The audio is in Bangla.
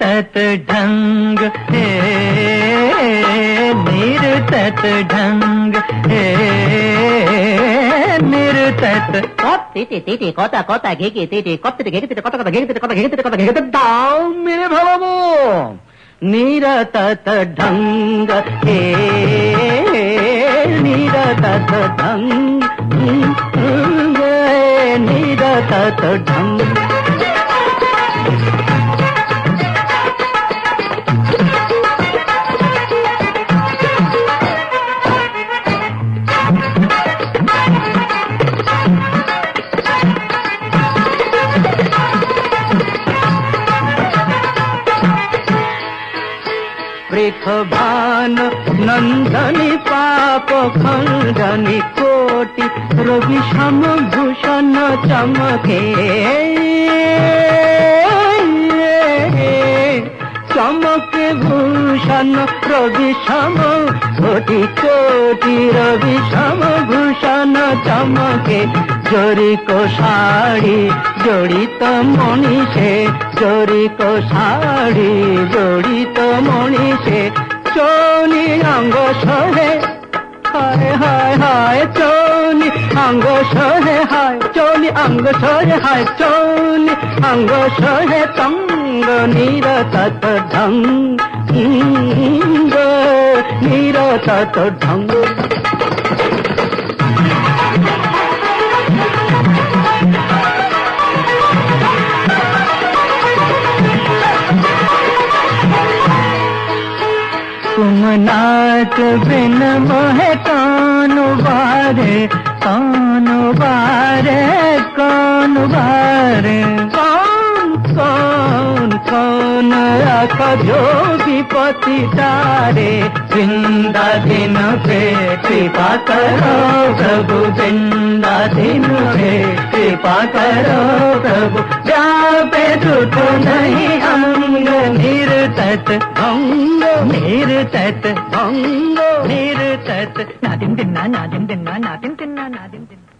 तत ढंग हे निर तत ढंग हे निर तत तीटी कता कता घेगे तीटी कत्ते घेगे कता कता घेगे कता घेगे कता घेगे दाव मेरे भलबो నిరతత ఢంగ హే నిరతత ఢంగ నిరతత ఢంగ वृषभान नन्दनि पाप खण्डनि कोटि रवि सम भूषण चमके चमके भूषण रवि सम कोटि कोटि रवि सम भूषण चमके জরিক শাড়ি জড়িত মণিষে জরিক শাড়ি জড়িত মণিষে চৌনি অঙ্গ সহে হায় হায় হায় চৌনি অঙ্গ সহে হায় চৌনি অঙ্গ সহে হায় চৌনি অঙ্গ সহে তঙ্গ নিরতত ঢঙ্গ নিরতত ঢঙ্গ तुम नाच बिन मोहे कौन बारे कौन बारे कौन बारे। कौन कौन कौन आख जोगी पति तारे, ज़िंदा दिन पे कृपा करो प्रभु, ज़िंदा दिन पे कृपा करो प्रभु। जा पे झूठ नहीं தத் பங்கோ நீரு தத் பங்கோ நீரு தத் நாதின் தின்னா நாதின் தின்னா நாதின் தின்னா நாதின் தின்னா